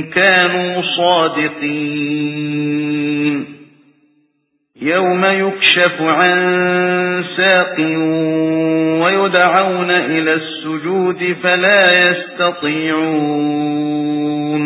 كانوا صادقين. يوم يكشف عن ساق ويدعون إلى السجود فلا يستطيعون.